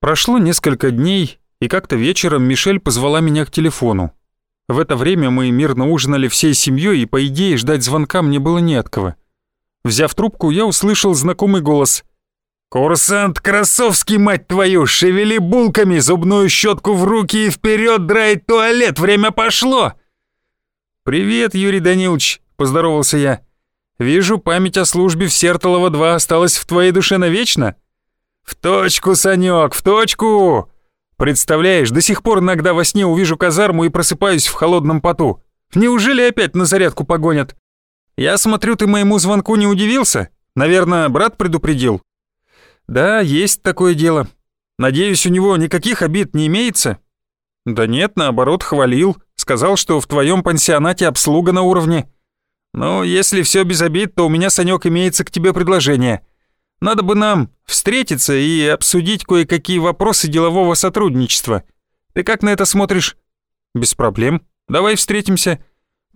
Прошло несколько дней, и как-то вечером Мишель позвала меня к телефону. В это время мы мирно ужинали всей семьей, и, по идее, ждать звонка мне было не от кого. Взяв трубку, я услышал знакомый голос. «Курсант Красовский, мать твою, шевели булками, зубную щетку в руки и вперед драть туалет, время пошло!» «Привет, Юрий Данилович», — поздоровался я. «Вижу, память о службе в Сертолово-2 осталась в твоей душе навечно?» «В точку, Санек, в точку!» «Представляешь, до сих пор иногда во сне увижу казарму и просыпаюсь в холодном поту. Неужели опять на зарядку погонят?» «Я смотрю, ты моему звонку не удивился? Наверное, брат предупредил?» «Да, есть такое дело. Надеюсь, у него никаких обид не имеется?» «Да нет, наоборот, хвалил. Сказал, что в твоем пансионате обслуга на уровне». «Ну, если все без обид, то у меня, Санек, имеется к тебе предложение. Надо бы нам встретиться и обсудить кое-какие вопросы делового сотрудничества. Ты как на это смотришь?» «Без проблем. Давай встретимся.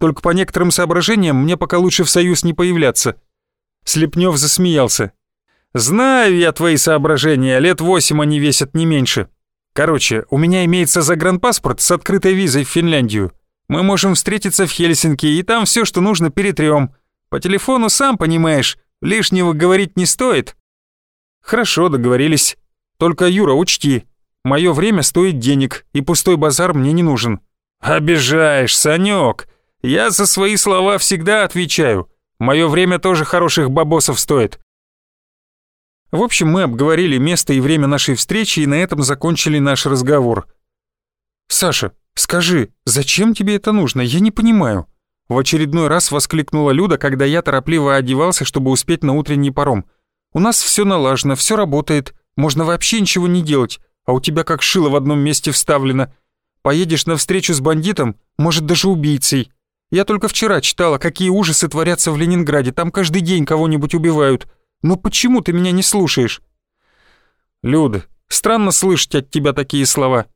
Только по некоторым соображениям мне пока лучше в союз не появляться». Слепнев засмеялся. «Знаю я твои соображения, лет восемь они весят не меньше. Короче, у меня имеется загранпаспорт с открытой визой в Финляндию. Мы можем встретиться в Хельсинки, и там все, что нужно, перетрем. По телефону, сам понимаешь, лишнего говорить не стоит». «Хорошо, договорились. Только, Юра, учти, мое время стоит денег, и пустой базар мне не нужен». «Обижаешь, Санек. Я за свои слова всегда отвечаю. Мое время тоже хороших бабосов стоит. В общем, мы обговорили место и время нашей встречи и на этом закончили наш разговор. «Саша, скажи, зачем тебе это нужно? Я не понимаю». В очередной раз воскликнула Люда, когда я торопливо одевался, чтобы успеть на утренний паром. «У нас все налажено, все работает, можно вообще ничего не делать, а у тебя как шило в одном месте вставлено. Поедешь на встречу с бандитом, может, даже убийцей. Я только вчера читала, какие ужасы творятся в Ленинграде, там каждый день кого-нибудь убивают. «Ну почему ты меня не слушаешь?» «Люда, странно слышать от тебя такие слова.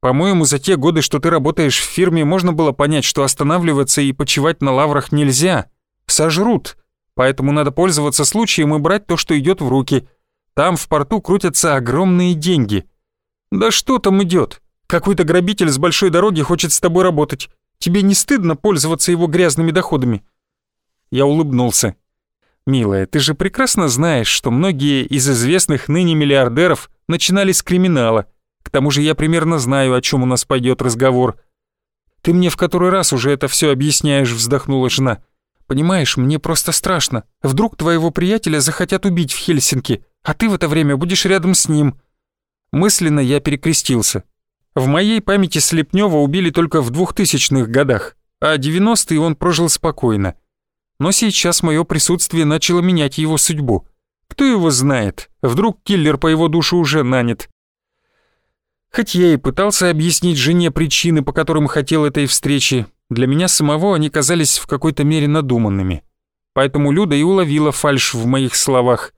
По-моему, за те годы, что ты работаешь в фирме, можно было понять, что останавливаться и почивать на лаврах нельзя. Сожрут. Поэтому надо пользоваться случаем и брать то, что идет в руки. Там в порту крутятся огромные деньги. Да что там идет? Какой-то грабитель с большой дороги хочет с тобой работать. Тебе не стыдно пользоваться его грязными доходами?» Я улыбнулся. «Милая, ты же прекрасно знаешь, что многие из известных ныне миллиардеров начинали с криминала. К тому же я примерно знаю, о чем у нас пойдет разговор». «Ты мне в который раз уже это все объясняешь», — вздохнула жена. «Понимаешь, мне просто страшно. Вдруг твоего приятеля захотят убить в Хельсинки, а ты в это время будешь рядом с ним». Мысленно я перекрестился. В моей памяти Слепнева убили только в двухтысячных годах, а 90-е он прожил спокойно но сейчас мое присутствие начало менять его судьбу. Кто его знает, вдруг киллер по его душу уже нанят. Хоть я и пытался объяснить жене причины, по которым хотел этой встречи, для меня самого они казались в какой-то мере надуманными. Поэтому Люда и уловила фальшь в моих словах.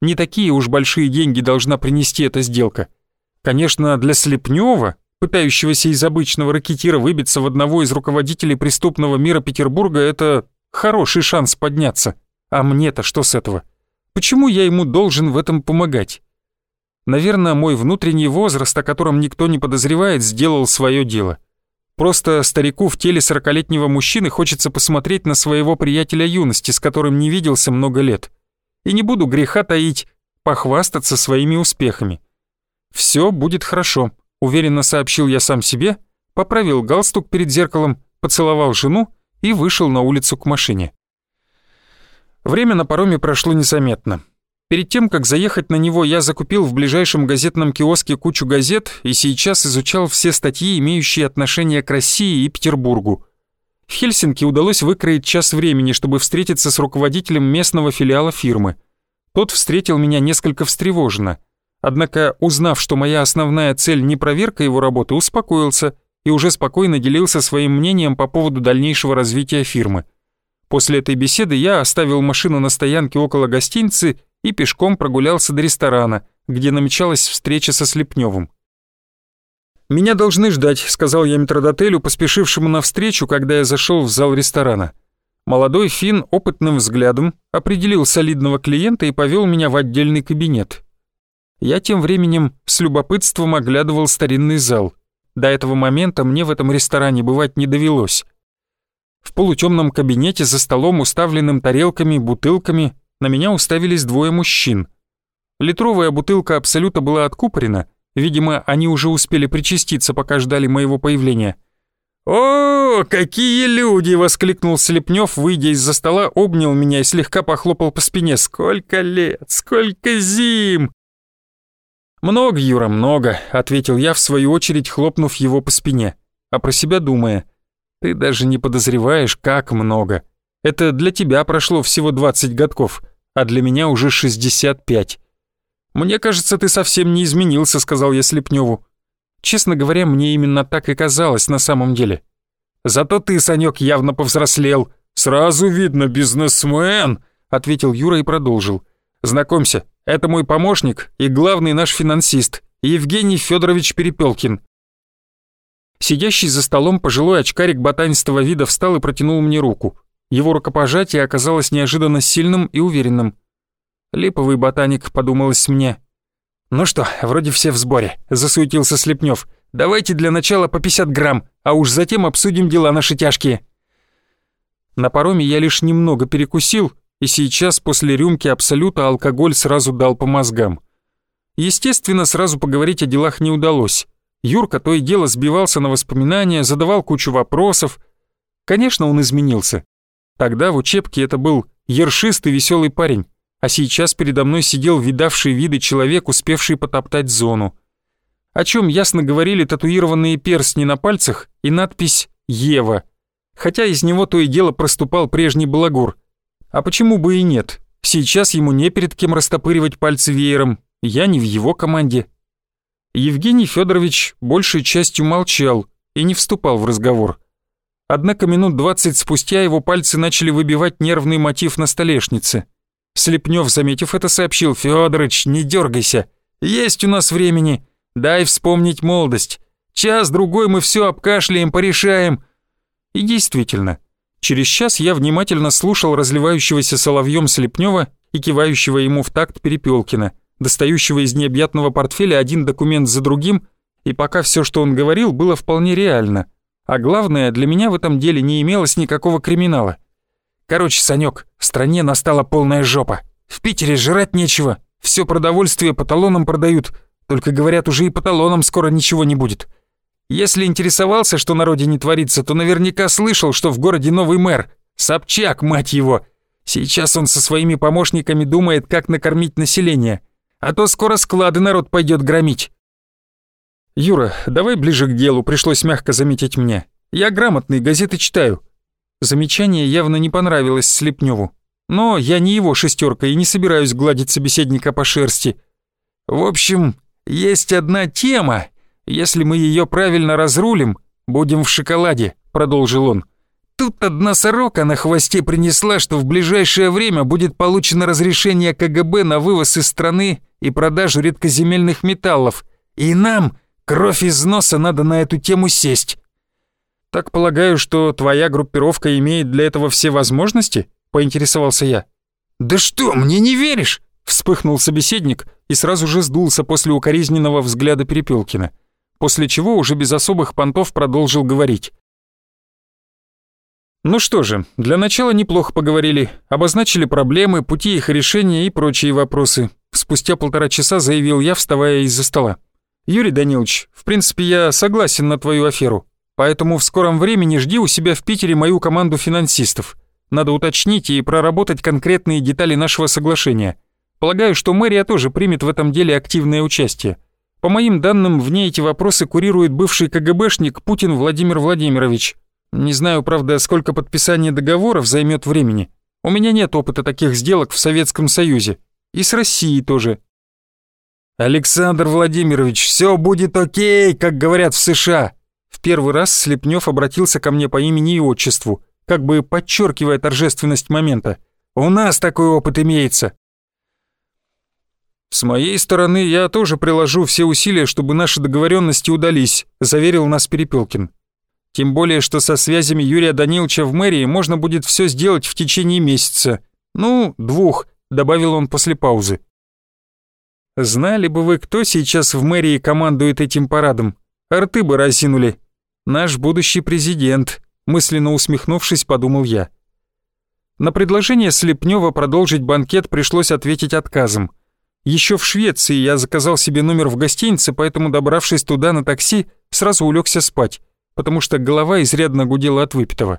Не такие уж большие деньги должна принести эта сделка. Конечно, для Слепнева, пытающегося из обычного ракетира выбиться в одного из руководителей преступного мира Петербурга, это Хороший шанс подняться. А мне-то что с этого? Почему я ему должен в этом помогать? Наверное, мой внутренний возраст, о котором никто не подозревает, сделал свое дело. Просто старику в теле сорокалетнего мужчины хочется посмотреть на своего приятеля юности, с которым не виделся много лет. И не буду греха таить, похвастаться своими успехами. «Все будет хорошо», — уверенно сообщил я сам себе, поправил галстук перед зеркалом, поцеловал жену и вышел на улицу к машине. Время на пароме прошло незаметно. Перед тем, как заехать на него, я закупил в ближайшем газетном киоске кучу газет и сейчас изучал все статьи, имеющие отношение к России и Петербургу. В Хельсинки удалось выкроить час времени, чтобы встретиться с руководителем местного филиала фирмы. Тот встретил меня несколько встревоженно. Однако, узнав, что моя основная цель не проверка его работы, успокоился и уже спокойно делился своим мнением по поводу дальнейшего развития фирмы. После этой беседы я оставил машину на стоянке около гостиницы и пешком прогулялся до ресторана, где намечалась встреча со Слепневым. «Меня должны ждать», — сказал я метродотелю, поспешившему навстречу, когда я зашел в зал ресторана. Молодой фин опытным взглядом определил солидного клиента и повел меня в отдельный кабинет. Я тем временем с любопытством оглядывал старинный зал. До этого момента мне в этом ресторане бывать не довелось. В полутемном кабинете за столом, уставленным тарелками, бутылками, на меня уставились двое мужчин. Литровая бутылка Абсолюта была откупорена, видимо, они уже успели причаститься, пока ждали моего появления. «О, какие люди!» — воскликнул Слепнев, выйдя из-за стола, обнял меня и слегка похлопал по спине. «Сколько лет! Сколько зим!» «Много, Юра, много», — ответил я, в свою очередь хлопнув его по спине, а про себя думая. «Ты даже не подозреваешь, как много. Это для тебя прошло всего 20 годков, а для меня уже 65. Мне кажется, ты совсем не изменился», — сказал я Слепневу. Честно говоря, мне именно так и казалось на самом деле. «Зато ты, Санек, явно повзрослел. Сразу видно, бизнесмен», — ответил Юра и продолжил. «Знакомься, это мой помощник и главный наш финансист, Евгений Федорович Перепелкин». Сидящий за столом пожилой очкарик ботанистого вида встал и протянул мне руку. Его рукопожатие оказалось неожиданно сильным и уверенным. «Липовый ботаник», — подумалось мне. «Ну что, вроде все в сборе», — засуетился Слепнев. «Давайте для начала по 50 грамм, а уж затем обсудим дела наши тяжкие». На пароме я лишь немного перекусил, и сейчас после рюмки Абсолюта алкоголь сразу дал по мозгам. Естественно, сразу поговорить о делах не удалось. Юрка то и дело сбивался на воспоминания, задавал кучу вопросов. Конечно, он изменился. Тогда в учебке это был ершистый веселый парень а сейчас передо мной сидел видавший виды человек, успевший потоптать зону. О чем ясно говорили татуированные перстни на пальцах и надпись «Ева», хотя из него то и дело проступал прежний балагур. А почему бы и нет? Сейчас ему не перед кем растопыривать пальцы веером, я не в его команде. Евгений Федорович большей частью молчал и не вступал в разговор. Однако минут двадцать спустя его пальцы начали выбивать нервный мотив на столешнице. Слепнев, заметив это, сообщил, «Фёдорыч, не дергайся, есть у нас времени, дай вспомнить молодость. Час-другой мы все обкашляем, порешаем». И действительно, через час я внимательно слушал разливающегося соловьем Слепнева и кивающего ему в такт Перепелкина, достающего из необъятного портфеля один документ за другим, и пока все, что он говорил, было вполне реально. А главное, для меня в этом деле не имелось никакого криминала. Короче, Санек, в стране настала полная жопа. В Питере жрать нечего, все продовольствие по талонам продают, только говорят, уже и по талонам скоро ничего не будет. Если интересовался, что на родине творится, то наверняка слышал, что в городе новый мэр. Собчак, мать его. Сейчас он со своими помощниками думает, как накормить население. А то скоро склады народ пойдет громить. «Юра, давай ближе к делу», пришлось мягко заметить мне. «Я грамотный, газеты читаю. Замечание явно не понравилось Слепневу. Но я не его шестерка и не собираюсь гладить собеседника по шерсти. В общем, есть одна тема. Если мы ее правильно разрулим, будем в шоколаде, продолжил он. Тут одна сорока на хвосте принесла, что в ближайшее время будет получено разрешение КГБ на вывоз из страны и продажу редкоземельных металлов. И нам, кровь из носа, надо на эту тему сесть. «Так полагаю, что твоя группировка имеет для этого все возможности?» — поинтересовался я. «Да что, мне не веришь?» — вспыхнул собеседник и сразу же сдулся после укоризненного взгляда Перепелкина, после чего уже без особых понтов продолжил говорить. Ну что же, для начала неплохо поговорили, обозначили проблемы, пути их решения и прочие вопросы. Спустя полтора часа заявил я, вставая из-за стола. «Юрий Данилович, в принципе, я согласен на твою аферу. Поэтому в скором времени жди у себя в Питере мою команду финансистов. Надо уточнить и проработать конкретные детали нашего соглашения. Полагаю, что мэрия тоже примет в этом деле активное участие. По моим данным, вне эти вопросы курирует бывший КГБшник Путин Владимир Владимирович. Не знаю, правда, сколько подписание договоров займет времени. У меня нет опыта таких сделок в Советском Союзе. И с Россией тоже. «Александр Владимирович, все будет окей, как говорят в США», в первый раз Слепнев обратился ко мне по имени и отчеству, как бы подчеркивая торжественность момента. «У нас такой опыт имеется!» «С моей стороны я тоже приложу все усилия, чтобы наши договоренности удались», заверил нас Перепелкин. «Тем более, что со связями Юрия Даниловича в мэрии можно будет все сделать в течение месяца. Ну, двух», добавил он после паузы. Знали бы вы, кто сейчас в мэрии командует этим парадом. Арты бы разинули. Наш будущий президент, мысленно усмехнувшись, подумал я. На предложение Слепнева продолжить банкет пришлось ответить отказом. Еще в Швеции я заказал себе номер в гостинице, поэтому, добравшись туда на такси, сразу улегся спать, потому что голова изрядно гудела от выпитого.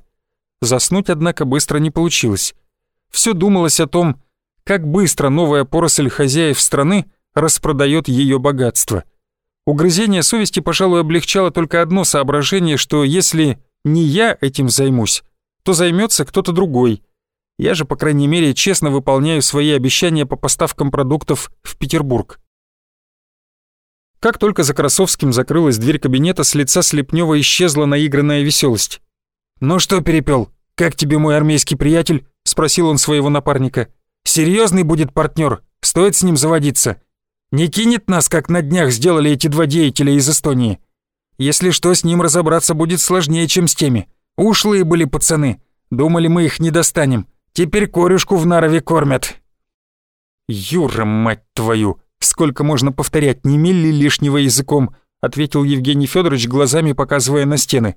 Заснуть, однако, быстро не получилось. Все думалось о том, как быстро новая поросль хозяев страны распродает ее богатство. Угрызение совести, пожалуй, облегчало только одно соображение, что если не я этим займусь, то займется кто-то другой. Я же, по крайней мере, честно выполняю свои обещания по поставкам продуктов в Петербург. Как только за Красовским закрылась дверь кабинета, с лица Слепнева исчезла наигранная веселость. «Ну что, Перепел, как тебе мой армейский приятель?» — спросил он своего напарника. «Серьезный будет партнер, стоит с ним заводиться. Не кинет нас, как на днях сделали эти два деятеля из Эстонии. Если что, с ним разобраться будет сложнее, чем с теми. Ушлые были пацаны. Думали, мы их не достанем. Теперь корюшку в Нарове кормят». «Юра, мать твою! Сколько можно повторять, не милли лишнего языком!» ответил Евгений Федорович, глазами показывая на стены.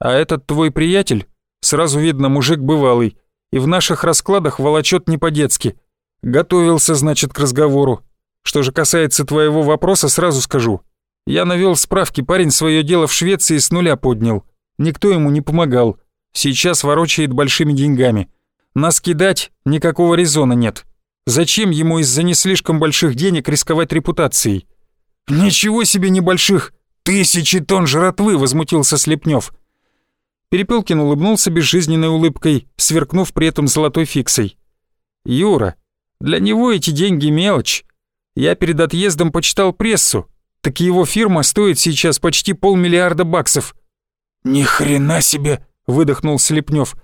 «А этот твой приятель? Сразу видно, мужик бывалый. И в наших раскладах волочет не по-детски. Готовился, значит, к разговору. Что же касается твоего вопроса, сразу скажу. Я навел справки, парень свое дело в Швеции с нуля поднял. Никто ему не помогал. Сейчас ворочает большими деньгами. Нас кидать никакого резона нет. Зачем ему из-за не слишком больших денег рисковать репутацией? «Ничего себе небольших! Тысячи тонн жратвы!» — возмутился Слепнев. Перепелкин улыбнулся безжизненной улыбкой, сверкнув при этом золотой фиксой. «Юра, для него эти деньги мелочь. Я перед отъездом почитал прессу. Так его фирма стоит сейчас почти полмиллиарда баксов». «Ни хрена себе!» — выдохнул Слепнев.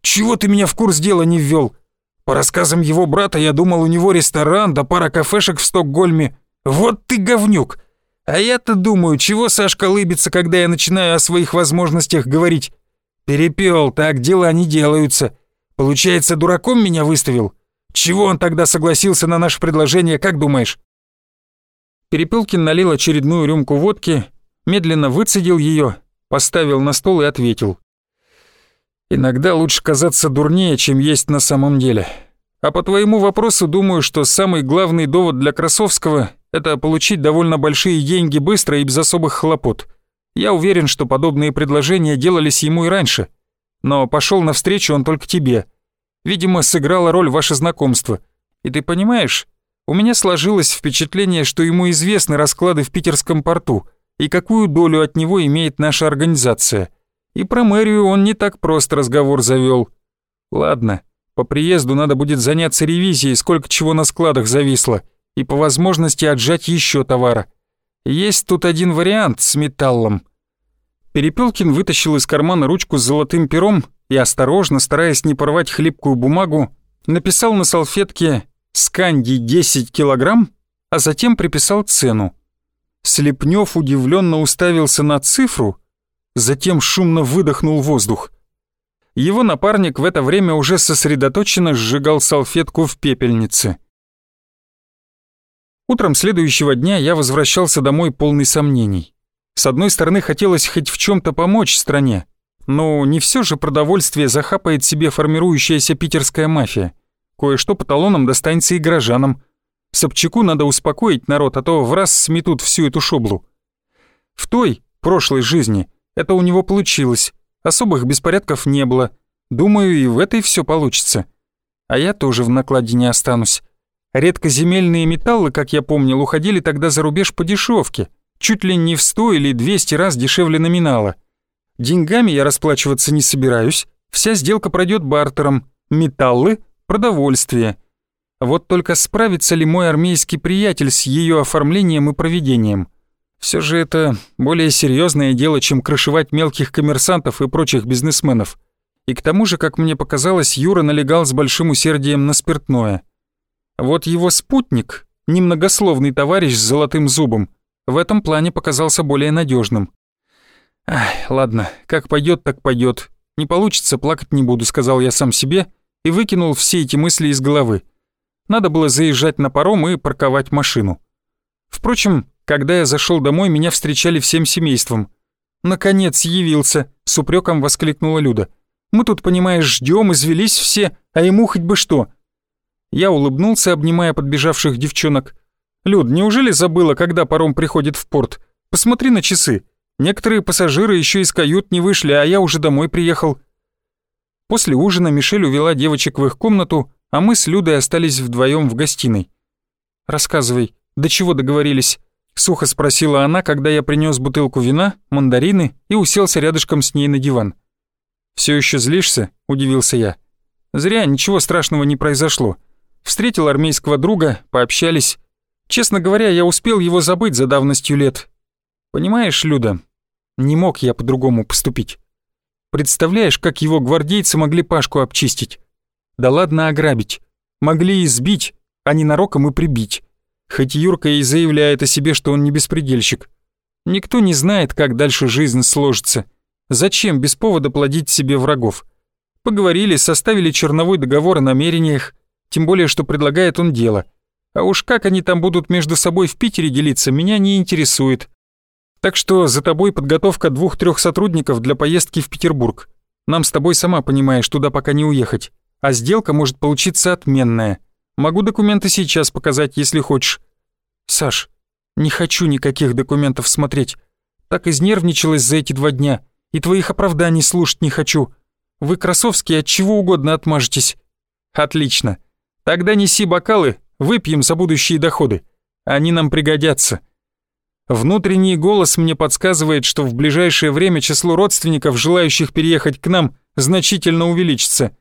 «Чего ты меня в курс дела не ввел? По рассказам его брата я думал, у него ресторан да пара кафешек в Стокгольме. Вот ты говнюк! А я-то думаю, чего Сашка лыбится, когда я начинаю о своих возможностях говорить? Перепел, так дела не делаются. Получается, дураком меня выставил?» Чего он тогда согласился на наше предложение, как думаешь?» Перепелкин налил очередную рюмку водки, медленно выцедил ее, поставил на стол и ответил. «Иногда лучше казаться дурнее, чем есть на самом деле. А по твоему вопросу думаю, что самый главный довод для Красовского — это получить довольно большие деньги быстро и без особых хлопот. Я уверен, что подобные предложения делались ему и раньше. Но пошел навстречу он только тебе — Видимо, сыграло роль ваше знакомство. И ты понимаешь, у меня сложилось впечатление, что ему известны расклады в питерском порту и какую долю от него имеет наша организация. И про мэрию он не так просто разговор завел. Ладно, по приезду надо будет заняться ревизией, сколько чего на складах зависло, и по возможности отжать еще товара. Есть тут один вариант с металлом. Перепелкин вытащил из кармана ручку с золотым пером и осторожно, стараясь не порвать хлипкую бумагу, написал на салфетке «Сканди 10 килограмм», а затем приписал цену. Слепнев удивленно уставился на цифру, затем шумно выдохнул воздух. Его напарник в это время уже сосредоточенно сжигал салфетку в пепельнице. Утром следующего дня я возвращался домой полный сомнений. С одной стороны, хотелось хоть в чем то помочь стране, но не все же продовольствие захапает себе формирующаяся питерская мафия. Кое-что по талонам достанется и горожанам. Собчаку надо успокоить народ, а то в раз сметут всю эту шоблу. В той, прошлой жизни, это у него получилось. Особых беспорядков не было. Думаю, и в этой все получится. А я тоже в накладе не останусь. Редкоземельные металлы, как я помнил, уходили тогда за рубеж по дешевке, чуть ли не в 100 или 200 раз дешевле номинала. Деньгами я расплачиваться не собираюсь, вся сделка пройдет бартером, металлы, продовольствие. Вот только справится ли мой армейский приятель с ее оформлением и проведением? Все же это более серьезное дело, чем крышевать мелких коммерсантов и прочих бизнесменов. И к тому же, как мне показалось, Юра налегал с большим усердием на спиртное. Вот его спутник, немногословный товарищ с золотым зубом, в этом плане показался более надежным. Ах, ладно, как пойдет, так пойдет. Не получится, плакать не буду, сказал я сам себе и выкинул все эти мысли из головы. Надо было заезжать на паром и парковать машину. Впрочем, когда я зашел домой, меня встречали всем семейством. «Наконец явился!» — с упреком воскликнула Люда. «Мы тут, понимаешь, ждем, извелись все, а ему хоть бы что!» Я улыбнулся, обнимая подбежавших девчонок. «Люд, неужели забыла, когда паром приходит в порт? Посмотри на часы. Некоторые пассажиры еще из кают не вышли, а я уже домой приехал». После ужина Мишель увела девочек в их комнату, а мы с Людой остались вдвоем в гостиной. «Рассказывай, до чего договорились?» — сухо спросила она, когда я принес бутылку вина, мандарины и уселся рядышком с ней на диван. «Все еще злишься?» — удивился я. «Зря, ничего страшного не произошло. Встретил армейского друга, пообщались. Честно говоря, я успел его забыть за давностью лет. Понимаешь, Люда, не мог я по-другому поступить. Представляешь, как его гвардейцы могли Пашку обчистить? Да ладно ограбить. Могли избить, а не нароком и прибить. Хоть Юрка и заявляет о себе, что он не беспредельщик. Никто не знает, как дальше жизнь сложится. Зачем без повода плодить себе врагов? Поговорили, составили черновой договор о намерениях, тем более, что предлагает он дело. А уж как они там будут между собой в Питере делиться, меня не интересует. Так что за тобой подготовка двух-трех сотрудников для поездки в Петербург. Нам с тобой, сама понимаешь, туда пока не уехать. А сделка может получиться отменная. Могу документы сейчас показать, если хочешь. Саш, не хочу никаких документов смотреть. Так изнервничалась за эти два дня. И твоих оправданий слушать не хочу. Вы, Красовские, от чего угодно отмажетесь. Отлично. Тогда неси бокалы, выпьем за будущие доходы. Они нам пригодятся. Внутренний голос мне подсказывает, что в ближайшее время число родственников, желающих переехать к нам, значительно увеличится.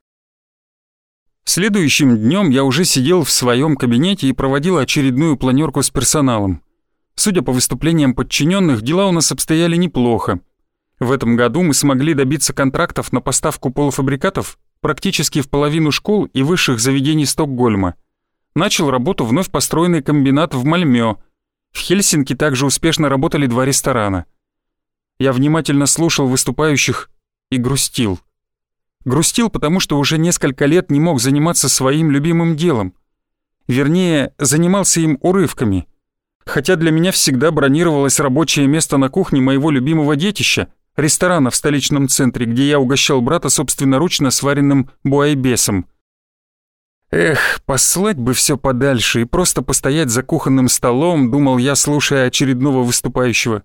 Следующим днем я уже сидел в своем кабинете и проводил очередную планерку с персоналом. Судя по выступлениям подчиненных, дела у нас обстояли неплохо. В этом году мы смогли добиться контрактов на поставку полуфабрикатов практически в половину школ и высших заведений Стокгольма. Начал работу вновь построенный комбинат в Мальмё – в Хельсинки также успешно работали два ресторана. Я внимательно слушал выступающих и грустил. Грустил, потому что уже несколько лет не мог заниматься своим любимым делом. Вернее, занимался им урывками. Хотя для меня всегда бронировалось рабочее место на кухне моего любимого детища, ресторана в столичном центре, где я угощал брата собственноручно сваренным буайбесом – Эх, послать бы все подальше и просто постоять за кухонным столом, думал я, слушая очередного выступающего.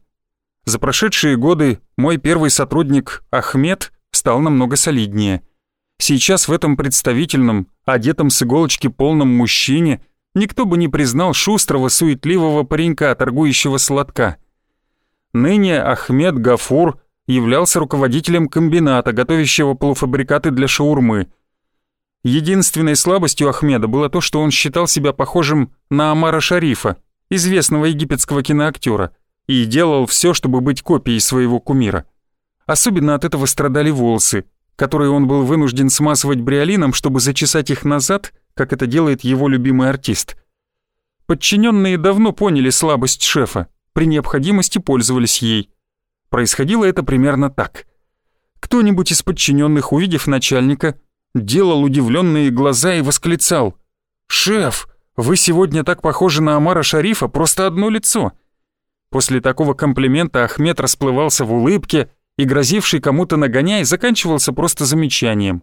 За прошедшие годы мой первый сотрудник Ахмед стал намного солиднее. Сейчас в этом представительном, одетом с иголочки полном мужчине никто бы не признал шустрого, суетливого паренька, торгующего сладка. Ныне Ахмед Гафур являлся руководителем комбината, готовящего полуфабрикаты для шаурмы – Единственной слабостью Ахмеда было то, что он считал себя похожим на Амара Шарифа, известного египетского киноактера, и делал все, чтобы быть копией своего кумира. Особенно от этого страдали волосы, которые он был вынужден смазывать бриолином, чтобы зачесать их назад, как это делает его любимый артист. Подчиненные давно поняли слабость шефа, при необходимости пользовались ей. Происходило это примерно так. Кто-нибудь из подчиненных, увидев начальника, делал удивленные глаза и восклицал. «Шеф, вы сегодня так похожи на Амара Шарифа, просто одно лицо!» После такого комплимента Ахмед расплывался в улыбке и грозивший кому-то нагоняй заканчивался просто замечанием.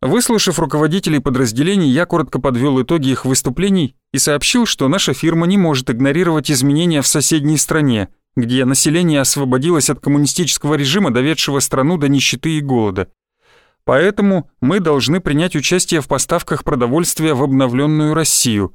Выслушав руководителей подразделений, я коротко подвел итоги их выступлений и сообщил, что наша фирма не может игнорировать изменения в соседней стране, где население освободилось от коммунистического режима, доведшего страну до нищеты и голода. Поэтому мы должны принять участие в поставках продовольствия в обновленную Россию.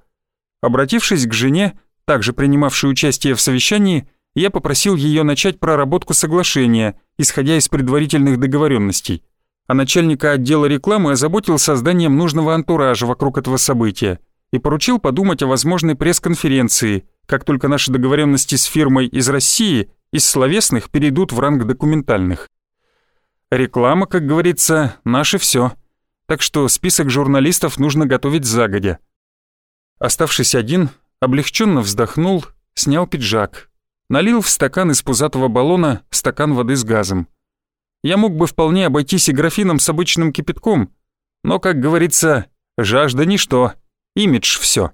Обратившись к жене, также принимавшей участие в совещании, я попросил ее начать проработку соглашения, исходя из предварительных договоренностей. А начальника отдела рекламы озаботил созданием нужного антуража вокруг этого события и поручил подумать о возможной пресс-конференции, как только наши договоренности с фирмой из России из словесных перейдут в ранг документальных. Реклама, как говорится, наше все. Так что список журналистов нужно готовить загодя. Оставшись один, облегченно вздохнул, снял пиджак, налил в стакан из пузатого баллона стакан воды с газом. Я мог бы вполне обойтись и графином с обычным кипятком, но, как говорится, жажда ничто, Имидж все.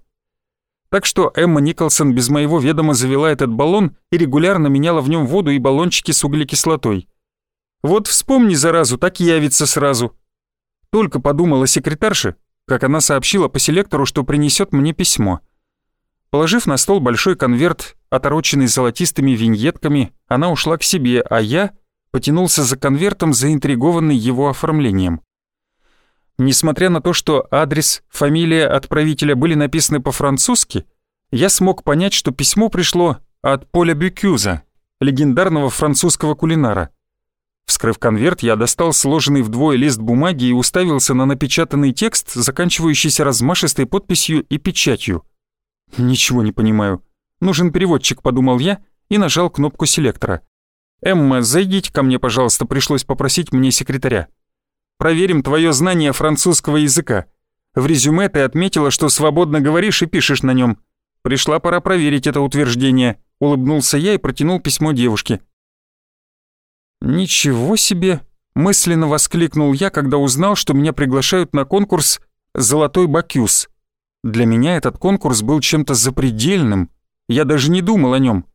Так что Эмма Николсон без моего ведома завела этот баллон и регулярно меняла в нем воду и баллончики с углекислотой. Вот вспомни заразу, так явится сразу. Только подумала секретарша, как она сообщила по селектору, что принесет мне письмо. Положив на стол большой конверт, отороченный золотистыми виньетками, она ушла к себе, а я потянулся за конвертом, заинтригованный его оформлением. Несмотря на то, что адрес, фамилия отправителя были написаны по-французски, я смог понять, что письмо пришло от Поля Бюкюза, легендарного французского кулинара. Вскрыв конверт, я достал сложенный вдвое лист бумаги и уставился на напечатанный текст, заканчивающийся размашистой подписью и печатью. «Ничего не понимаю. Нужен переводчик», — подумал я и нажал кнопку селектора. «Эмма, зайдите ко мне, пожалуйста», — пришлось попросить мне секретаря. «Проверим твое знание французского языка. В резюме ты отметила, что свободно говоришь и пишешь на нем. Пришла пора проверить это утверждение», — улыбнулся я и протянул письмо девушке. «Ничего себе!» — мысленно воскликнул я, когда узнал, что меня приглашают на конкурс «Золотой Бакюс». Для меня этот конкурс был чем-то запредельным, я даже не думал о нем.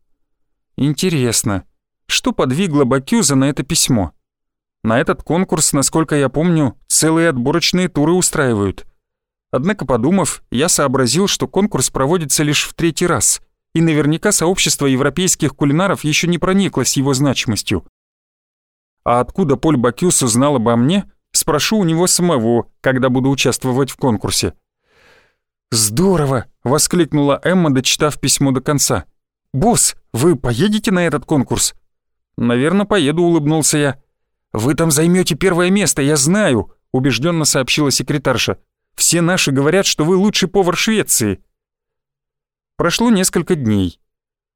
Интересно, что подвигло Бакюза на это письмо? На этот конкурс, насколько я помню, целые отборочные туры устраивают. Однако, подумав, я сообразил, что конкурс проводится лишь в третий раз, и наверняка сообщество европейских кулинаров еще не прониклось его значимостью. А откуда Поль Бакюс узнал обо мне, спрошу у него самого, когда буду участвовать в конкурсе. «Здорово!» — воскликнула Эмма, дочитав письмо до конца. «Босс, вы поедете на этот конкурс?» «Наверное, поеду», — улыбнулся я. «Вы там займете первое место, я знаю», — убежденно сообщила секретарша. «Все наши говорят, что вы лучший повар Швеции». Прошло несколько дней.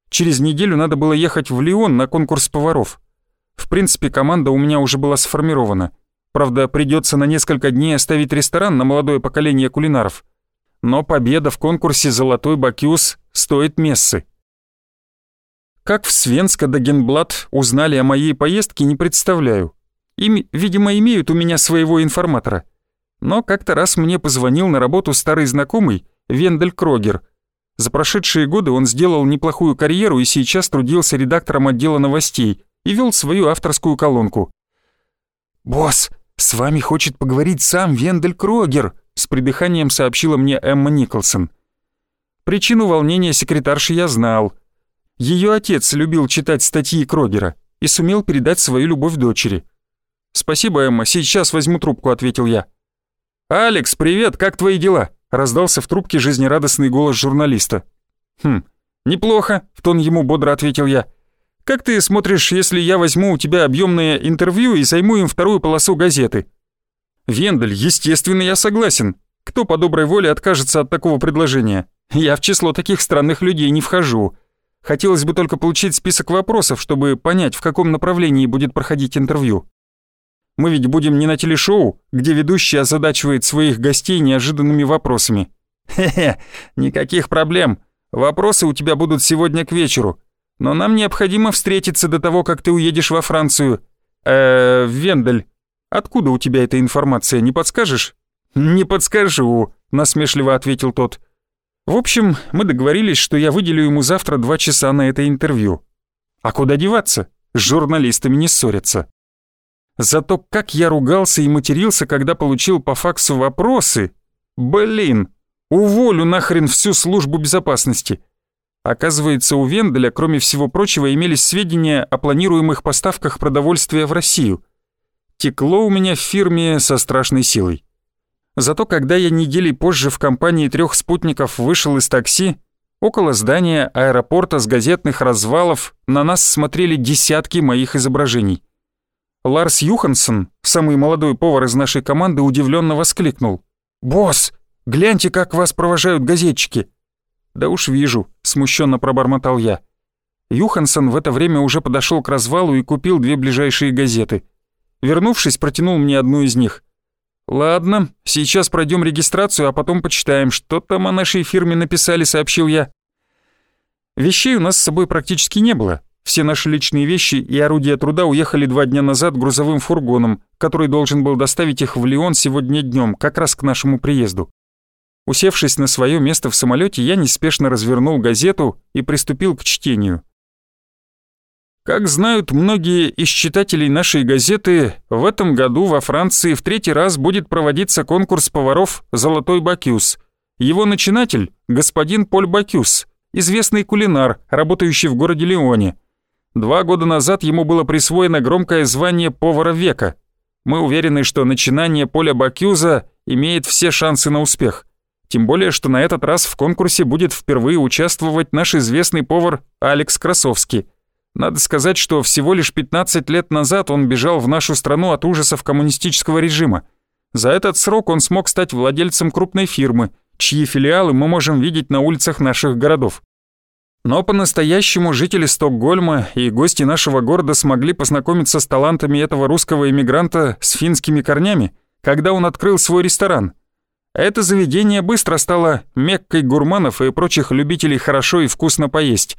Через неделю надо было ехать в Лион на конкурс поваров. В принципе, команда у меня уже была сформирована. Правда, придется на несколько дней оставить ресторан на молодое поколение кулинаров. Но победа в конкурсе «Золотой Бакюс» стоит мессы. Как в Свенска Дагенблат узнали о моей поездке, не представляю. Им, видимо, имеют у меня своего информатора. Но как-то раз мне позвонил на работу старый знакомый Вендель Крогер. За прошедшие годы он сделал неплохую карьеру и сейчас трудился редактором отдела новостей и вел свою авторскую колонку. «Босс, с вами хочет поговорить сам Вендель Крогер», с придыханием сообщила мне Эмма Николсон. Причину волнения секретарши я знал — ее отец любил читать статьи Крогера и сумел передать свою любовь дочери. «Спасибо, Эмма, сейчас возьму трубку», — ответил я. «Алекс, привет, как твои дела?» — раздался в трубке жизнерадостный голос журналиста. «Хм, неплохо», — в тон ему бодро ответил я. «Как ты смотришь, если я возьму у тебя объемное интервью и займу им вторую полосу газеты?» «Вендель, естественно, я согласен. Кто по доброй воле откажется от такого предложения? Я в число таких странных людей не вхожу. Хотелось бы только получить список вопросов, чтобы понять, в каком направлении будет проходить интервью. Мы ведь будем не на телешоу, где ведущий озадачивает своих гостей неожиданными вопросами. Хе-хе, никаких проблем. Вопросы у тебя будут сегодня к вечеру. Но нам необходимо встретиться до того, как ты уедешь во Францию. Э, Вендель, откуда у тебя эта информация, не подскажешь? Не подскажу, насмешливо ответил тот. В общем, мы договорились, что я выделю ему завтра два часа на это интервью. А куда деваться? С журналистами не ссорятся. Зато как я ругался и матерился, когда получил по факсу вопросы. Блин, уволю нахрен всю службу безопасности. Оказывается, у Венделя, кроме всего прочего, имелись сведения о планируемых поставках продовольствия в Россию. Текло у меня в фирме со страшной силой. Зато когда я недели позже в компании трех спутников вышел из такси, около здания аэропорта с газетных развалов на нас смотрели десятки моих изображений. Ларс Юхансон, самый молодой повар из нашей команды, удивленно воскликнул. «Босс, гляньте, как вас провожают газетчики!» «Да уж вижу», — смущенно пробормотал я. Юхансон в это время уже подошел к развалу и купил две ближайшие газеты. Вернувшись, протянул мне одну из них — «Ладно, сейчас пройдем регистрацию, а потом почитаем, что там о нашей фирме написали», — сообщил я. Вещей у нас с собой практически не было. Все наши личные вещи и орудия труда уехали два дня назад грузовым фургоном, который должен был доставить их в Лион сегодня днем, как раз к нашему приезду. Усевшись на свое место в самолете, я неспешно развернул газету и приступил к чтению. Как знают многие из читателей нашей газеты, в этом году во Франции в третий раз будет проводиться конкурс поваров «Золотой Бакюс». Его начинатель – господин Поль Бакюс, известный кулинар, работающий в городе Лионе. Два года назад ему было присвоено громкое звание повара века. Мы уверены, что начинание Поля Бакюза имеет все шансы на успех. Тем более, что на этот раз в конкурсе будет впервые участвовать наш известный повар Алекс Красовский – надо сказать, что всего лишь 15 лет назад он бежал в нашу страну от ужасов коммунистического режима. За этот срок он смог стать владельцем крупной фирмы, чьи филиалы мы можем видеть на улицах наших городов. Но по-настоящему жители Стокгольма и гости нашего города смогли познакомиться с талантами этого русского иммигранта с финскими корнями, когда он открыл свой ресторан. Это заведение быстро стало меккой гурманов и прочих любителей хорошо и вкусно поесть.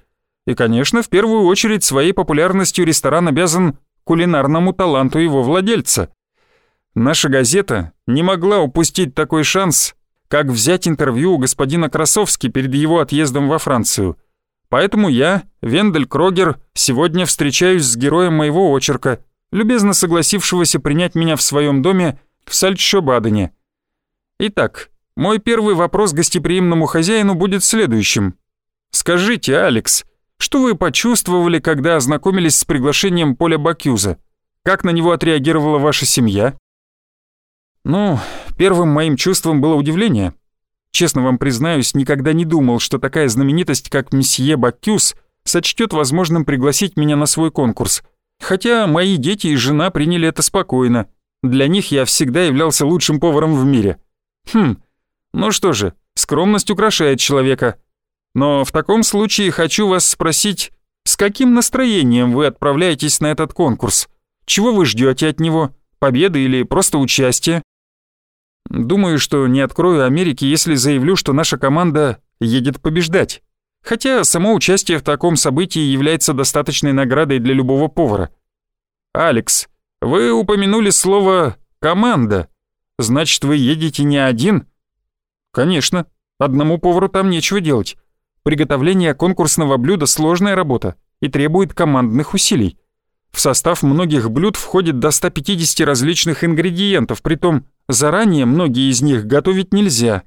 И, конечно, в первую очередь своей популярностью ресторан обязан кулинарному таланту его владельца. Наша газета не могла упустить такой шанс, как взять интервью у господина Красовски перед его отъездом во Францию. Поэтому я, Вендель Крогер, сегодня встречаюсь с героем моего очерка, любезно согласившегося принять меня в своем доме в Сальчшобадене. Итак, мой первый вопрос гостеприимному хозяину будет следующим. «Скажите, Алекс, что вы почувствовали, когда ознакомились с приглашением Поля Бакюза? Как на него отреагировала ваша семья? Ну, первым моим чувством было удивление. Честно вам признаюсь, никогда не думал, что такая знаменитость, как месье Бакюз, сочтет возможным пригласить меня на свой конкурс. Хотя мои дети и жена приняли это спокойно. Для них я всегда являлся лучшим поваром в мире. Хм, ну что же, скромность украшает человека. Но в таком случае хочу вас спросить, с каким настроением вы отправляетесь на этот конкурс? Чего вы ждете от него? Победы или просто участия? Думаю, что не открою Америки, если заявлю, что наша команда едет побеждать. Хотя само участие в таком событии является достаточной наградой для любого повара. Алекс, вы упомянули слово «команда». Значит, вы едете не один? Конечно, одному повару там нечего делать. Приготовление конкурсного блюда – сложная работа и требует командных усилий. В состав многих блюд входит до 150 различных ингредиентов, притом заранее многие из них готовить нельзя.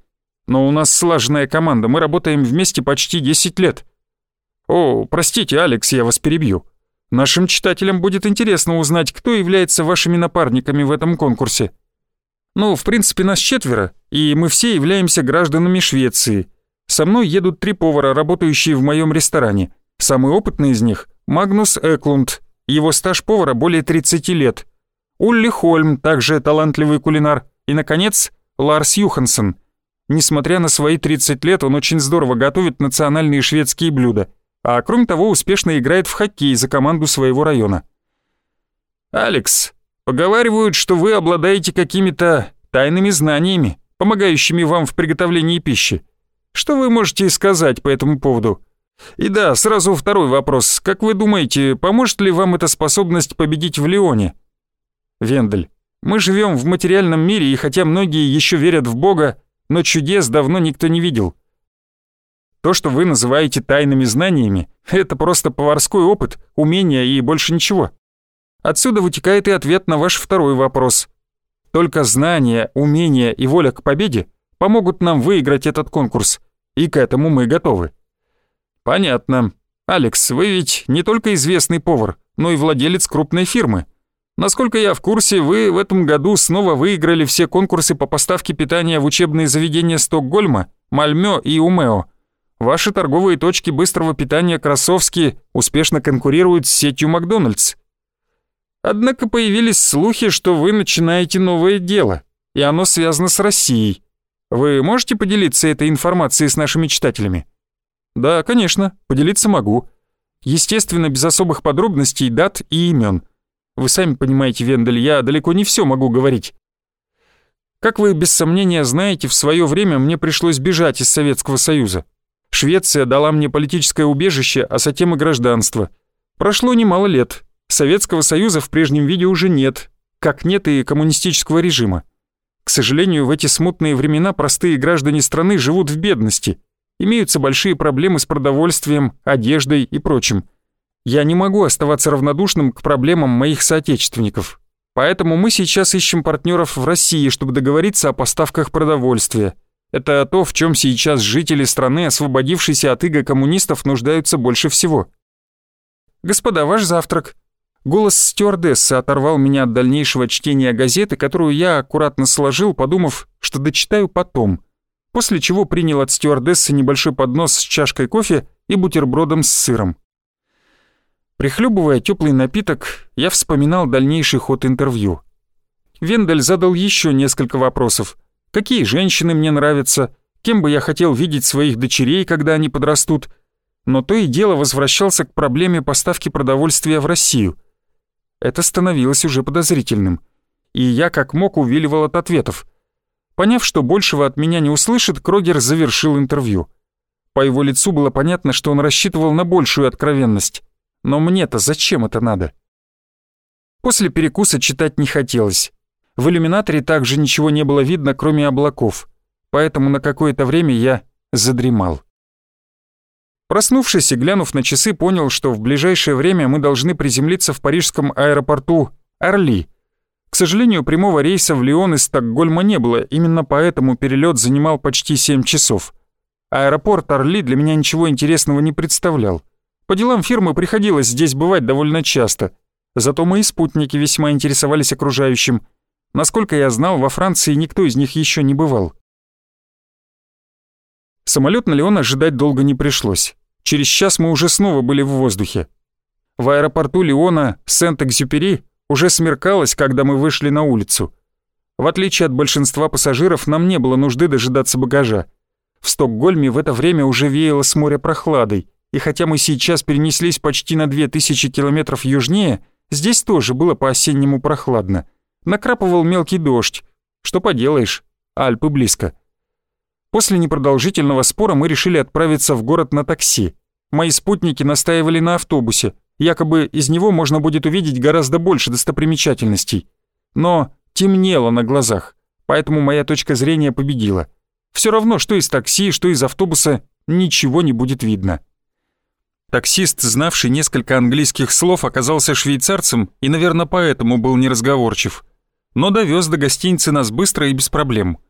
Но у нас слаженная команда, мы работаем вместе почти 10 лет. О, простите, Алекс, я вас перебью. Нашим читателям будет интересно узнать, кто является вашими напарниками в этом конкурсе. Ну, в принципе, нас четверо, и мы все являемся гражданами Швеции – со мной едут три повара, работающие в моем ресторане. Самый опытный из них – Магнус Эклунд. Его стаж повара более 30 лет. Улли Хольм, также талантливый кулинар. И, наконец, Ларс Юхансон. Несмотря на свои 30 лет, он очень здорово готовит национальные шведские блюда. А кроме того, успешно играет в хоккей за команду своего района. «Алекс, поговаривают, что вы обладаете какими-то тайными знаниями, помогающими вам в приготовлении пищи. Что вы можете сказать по этому поводу? И да, сразу второй вопрос. Как вы думаете, поможет ли вам эта способность победить в Лионе? Вендель, мы живем в материальном мире, и хотя многие еще верят в Бога, но чудес давно никто не видел. То, что вы называете тайными знаниями, это просто поварской опыт, умения и больше ничего. Отсюда вытекает и ответ на ваш второй вопрос. Только знания, умения и воля к победе помогут нам выиграть этот конкурс, и к этому мы готовы». «Понятно. Алекс, вы ведь не только известный повар, но и владелец крупной фирмы. Насколько я в курсе, вы в этом году снова выиграли все конкурсы по поставке питания в учебные заведения Стокгольма, Мальмё и Умео. Ваши торговые точки быстрого питания Красовские успешно конкурируют с сетью Макдональдс. Однако появились слухи, что вы начинаете новое дело, и оно связано с Россией. Вы можете поделиться этой информацией с нашими читателями? Да, конечно, поделиться могу. Естественно, без особых подробностей, дат и имен. Вы сами понимаете, Вендель, я далеко не все могу говорить. Как вы без сомнения знаете, в свое время мне пришлось бежать из Советского Союза. Швеция дала мне политическое убежище, а затем и гражданство. Прошло немало лет. Советского Союза в прежнем виде уже нет, как нет и коммунистического режима. К сожалению, в эти смутные времена простые граждане страны живут в бедности. Имеются большие проблемы с продовольствием, одеждой и прочим. Я не могу оставаться равнодушным к проблемам моих соотечественников. Поэтому мы сейчас ищем партнеров в России, чтобы договориться о поставках продовольствия. Это то, в чем сейчас жители страны, освободившиеся от иго коммунистов, нуждаются больше всего. «Господа, ваш завтрак», Голос стюардессы оторвал меня от дальнейшего чтения газеты, которую я аккуратно сложил, подумав, что дочитаю потом, после чего принял от стюардессы небольшой поднос с чашкой кофе и бутербродом с сыром. Прихлебывая теплый напиток, я вспоминал дальнейший ход интервью. Вендель задал еще несколько вопросов. Какие женщины мне нравятся? Кем бы я хотел видеть своих дочерей, когда они подрастут? Но то и дело возвращался к проблеме поставки продовольствия в Россию. Это становилось уже подозрительным. И я как мог увиливал от ответов. Поняв, что большего от меня не услышит, Крогер завершил интервью. По его лицу было понятно, что он рассчитывал на большую откровенность. Но мне-то зачем это надо? После перекуса читать не хотелось. В иллюминаторе также ничего не было видно, кроме облаков. Поэтому на какое-то время я задремал. Проснувшись и глянув на часы, понял, что в ближайшее время мы должны приземлиться в парижском аэропорту Орли. К сожалению, прямого рейса в Лион из Стокгольма не было, именно поэтому перелет занимал почти 7 часов. Аэропорт Орли для меня ничего интересного не представлял. По делам фирмы приходилось здесь бывать довольно часто. Зато мои спутники весьма интересовались окружающим. Насколько я знал, во Франции никто из них еще не бывал. Самолет на Леон ожидать долго не пришлось. Через час мы уже снова были в воздухе. В аэропорту Леона Сент-Экзюпери уже смеркалось, когда мы вышли на улицу. В отличие от большинства пассажиров, нам не было нужды дожидаться багажа. В Стокгольме в это время уже веяло с моря прохладой, и хотя мы сейчас перенеслись почти на 2000 километров южнее, здесь тоже было по-осеннему прохладно. Накрапывал мелкий дождь. Что поделаешь, Альпы близко. После непродолжительного спора мы решили отправиться в город на такси. Мои спутники настаивали на автобусе, якобы из него можно будет увидеть гораздо больше достопримечательностей. Но темнело на глазах, поэтому моя точка зрения победила. Все равно, что из такси, что из автобуса, ничего не будет видно. Таксист, знавший несколько английских слов, оказался швейцарцем и, наверное, поэтому был неразговорчив. Но довез до гостиницы нас быстро и без проблем.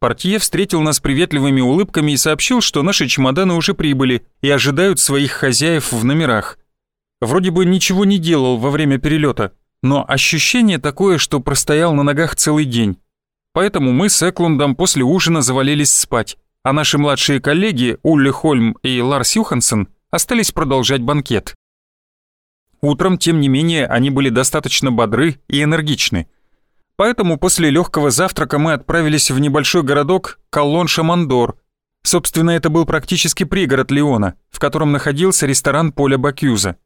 Портье встретил нас приветливыми улыбками и сообщил, что наши чемоданы уже прибыли и ожидают своих хозяев в номерах. Вроде бы ничего не делал во время перелета, но ощущение такое, что простоял на ногах целый день. Поэтому мы с Эклундом после ужина завалились спать, а наши младшие коллеги Улли Хольм и Ларс Юхансон остались продолжать банкет. Утром, тем не менее, они были достаточно бодры и энергичны – Поэтому после легкого завтрака мы отправились в небольшой городок Коллон-Шамандор. Собственно, это был практически пригород Леона, в котором находился ресторан Поля Бакюза.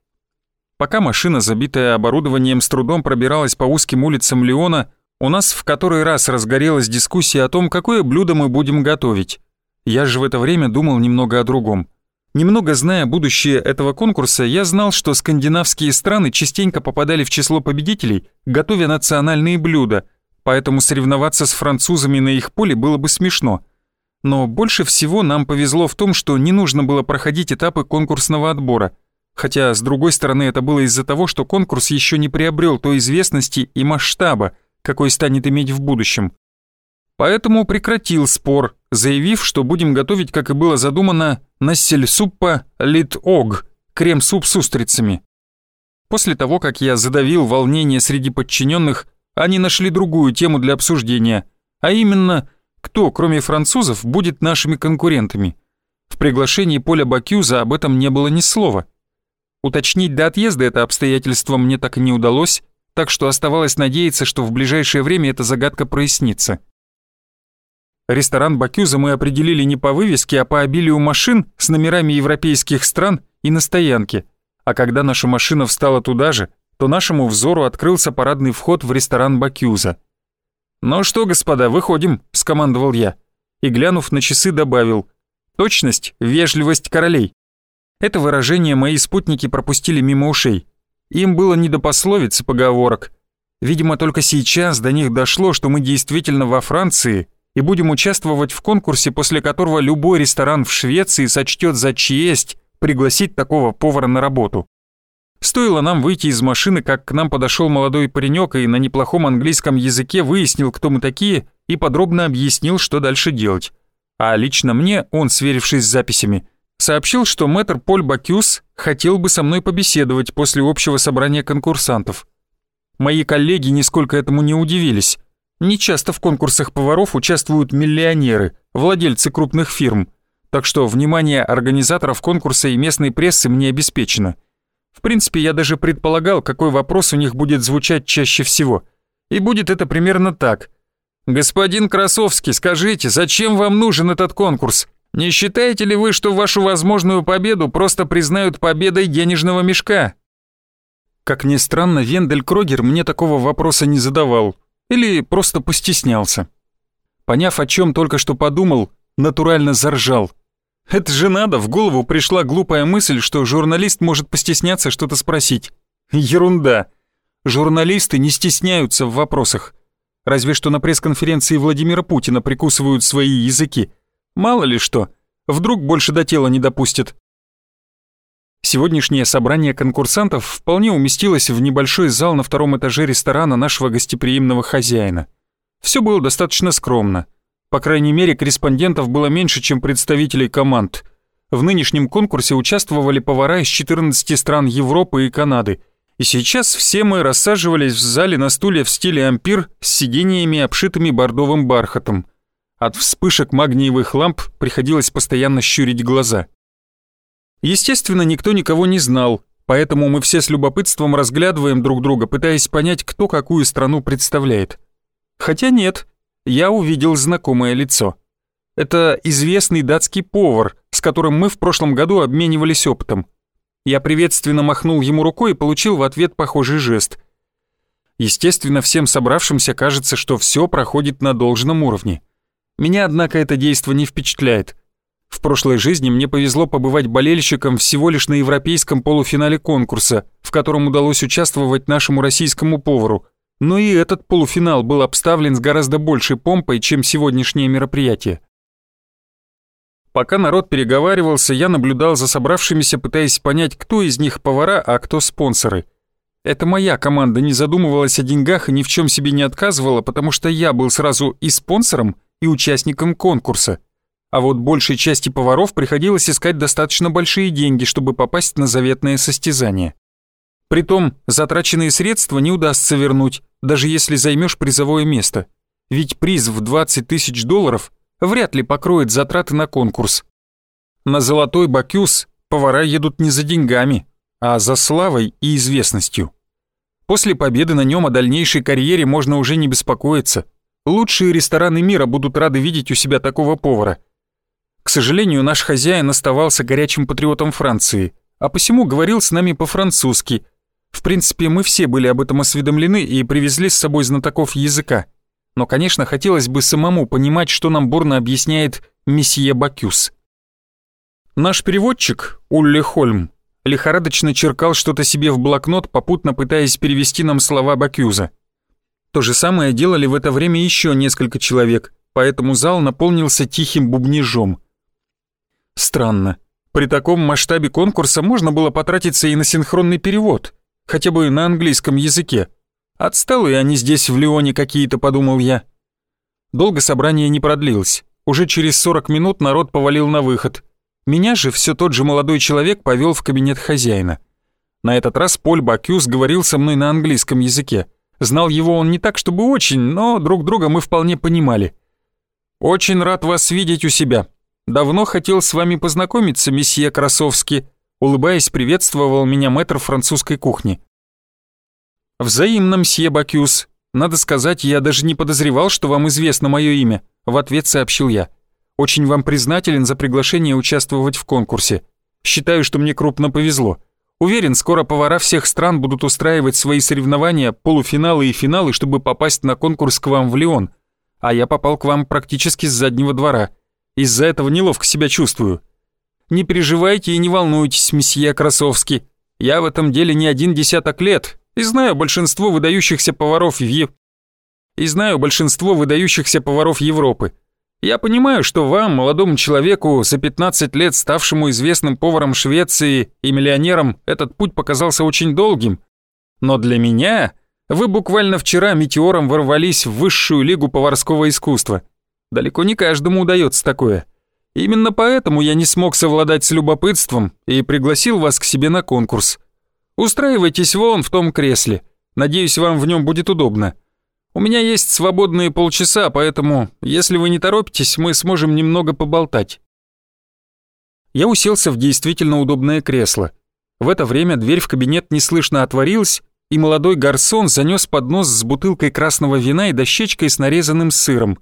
Пока машина, забитая оборудованием, с трудом пробиралась по узким улицам Леона, у нас в который раз разгорелась дискуссия о том, какое блюдо мы будем готовить. Я же в это время думал немного о другом. Немного зная будущее этого конкурса, я знал, что скандинавские страны частенько попадали в число победителей, готовя национальные блюда, поэтому соревноваться с французами на их поле было бы смешно. Но больше всего нам повезло в том, что не нужно было проходить этапы конкурсного отбора, хотя, с другой стороны, это было из-за того, что конкурс еще не приобрел той известности и масштаба, какой станет иметь в будущем. Поэтому прекратил спор, заявив, что будем готовить, как и было задумано, насель-суппа лит-ог, крем-суп с устрицами. После того, как я задавил волнение среди подчиненных, они нашли другую тему для обсуждения, а именно, кто, кроме французов, будет нашими конкурентами. В приглашении Поля Бакюза об этом не было ни слова. Уточнить до отъезда это обстоятельство мне так и не удалось, так что оставалось надеяться, что в ближайшее время эта загадка прояснится. Ресторан Бакюза мы определили не по вывеске, а по обилию машин с номерами европейских стран и на стоянке. А когда наша машина встала туда же, то нашему взору открылся парадный вход в ресторан Бакюза. «Ну что, господа, выходим», — скомандовал я. И, глянув на часы, добавил. «Точность, вежливость королей». Это выражение мои спутники пропустили мимо ушей. Им было не до пословиц и поговорок. Видимо, только сейчас до них дошло, что мы действительно во Франции и будем участвовать в конкурсе, после которого любой ресторан в Швеции сочтет за честь пригласить такого повара на работу. Стоило нам выйти из машины, как к нам подошел молодой паренек и на неплохом английском языке выяснил, кто мы такие, и подробно объяснил, что дальше делать. А лично мне он, сверившись с записями, сообщил, что мэтр Поль Бакюс хотел бы со мной побеседовать после общего собрания конкурсантов. Мои коллеги нисколько этому не удивились. Не часто в конкурсах поваров участвуют миллионеры, владельцы крупных фирм, так что внимание организаторов конкурса и местной прессы мне обеспечено. В принципе, я даже предполагал, какой вопрос у них будет звучать чаще всего. И будет это примерно так. «Господин Красовский, скажите, зачем вам нужен этот конкурс? Не считаете ли вы, что вашу возможную победу просто признают победой денежного мешка?» Как ни странно, Вендель Крогер мне такого вопроса не задавал. Или просто постеснялся. Поняв, о чем только что подумал, натурально заржал. Это же надо, в голову пришла глупая мысль, что журналист может постесняться что-то спросить. Ерунда. Журналисты не стесняются в вопросах. Разве что на пресс-конференции Владимира Путина прикусывают свои языки. Мало ли что, вдруг больше до тела не допустят. Сегодняшнее собрание конкурсантов вполне уместилось в небольшой зал на втором этаже ресторана нашего гостеприимного хозяина. Все было достаточно скромно. По крайней мере, корреспондентов было меньше, чем представителей команд. В нынешнем конкурсе участвовали повара из 14 стран Европы и Канады – и сейчас все мы рассаживались в зале на стуле в стиле ампир с сидениями, обшитыми бордовым бархатом. От вспышек магниевых ламп приходилось постоянно щурить глаза. Естественно, никто никого не знал, поэтому мы все с любопытством разглядываем друг друга, пытаясь понять, кто какую страну представляет. Хотя нет, я увидел знакомое лицо. Это известный датский повар, с которым мы в прошлом году обменивались опытом. Я приветственно махнул ему рукой и получил в ответ похожий жест. Естественно, всем собравшимся кажется, что все проходит на должном уровне. Меня, однако, это действо не впечатляет. В прошлой жизни мне повезло побывать болельщиком всего лишь на европейском полуфинале конкурса, в котором удалось участвовать нашему российскому повару. Но и этот полуфинал был обставлен с гораздо большей помпой, чем сегодняшнее мероприятие. Пока народ переговаривался, я наблюдал за собравшимися, пытаясь понять, кто из них повара, а кто спонсоры. Это моя команда не задумывалась о деньгах и ни в чем себе не отказывала, потому что я был сразу и спонсором, и участником конкурса. А вот большей части поваров приходилось искать достаточно большие деньги, чтобы попасть на заветное состязание. Притом, затраченные средства не удастся вернуть, даже если займешь призовое место. Ведь приз в 20 тысяч долларов вряд ли покроет затраты на конкурс. На «Золотой Бакюс» повара едут не за деньгами, а за славой и известностью. После победы на нем о дальнейшей карьере можно уже не беспокоиться. Лучшие рестораны мира будут рады видеть у себя такого повара. К сожалению, наш хозяин оставался горячим патриотом Франции, а посему говорил с нами по-французски. В принципе, мы все были об этом осведомлены и привезли с собой знатоков языка но, конечно, хотелось бы самому понимать, что нам бурно объясняет месье Бакюс. Наш переводчик, Улли Хольм, лихорадочно черкал что-то себе в блокнот, попутно пытаясь перевести нам слова Бакюза. То же самое делали в это время еще несколько человек, поэтому зал наполнился тихим бубнижом. Странно. При таком масштабе конкурса можно было потратиться и на синхронный перевод, хотя бы на английском языке, Отсталые они здесь в Лионе какие-то, подумал я. Долго собрание не продлилось. Уже через 40 минут народ повалил на выход. Меня же все тот же молодой человек повел в кабинет хозяина. На этот раз Поль Бакюс говорил со мной на английском языке. Знал его он не так, чтобы очень, но друг друга мы вполне понимали. «Очень рад вас видеть у себя. Давно хотел с вами познакомиться, месье Красовский», улыбаясь, приветствовал меня мэтр французской кухни. «Взаимно, мсье Бакюс. Надо сказать, я даже не подозревал, что вам известно мое имя», — в ответ сообщил я. «Очень вам признателен за приглашение участвовать в конкурсе. Считаю, что мне крупно повезло. Уверен, скоро повара всех стран будут устраивать свои соревнования, полуфиналы и финалы, чтобы попасть на конкурс к вам в Лион. А я попал к вам практически с заднего двора. Из-за этого неловко себя чувствую. Не переживайте и не волнуйтесь, месье Красовский. Я в этом деле не один десяток лет, И знаю большинство выдающихся поваров в Е... И знаю большинство выдающихся поваров Европы. Я понимаю, что вам, молодому человеку, за 15 лет ставшему известным поваром Швеции и миллионером, этот путь показался очень долгим. Но для меня вы буквально вчера метеором ворвались в высшую лигу поварского искусства. Далеко не каждому удается такое. Именно поэтому я не смог совладать с любопытством и пригласил вас к себе на конкурс. Устраивайтесь вон в том кресле. Надеюсь, вам в нем будет удобно. У меня есть свободные полчаса, поэтому, если вы не торопитесь, мы сможем немного поболтать». Я уселся в действительно удобное кресло. В это время дверь в кабинет неслышно отворилась, и молодой гарсон занес поднос с бутылкой красного вина и дощечкой с нарезанным сыром.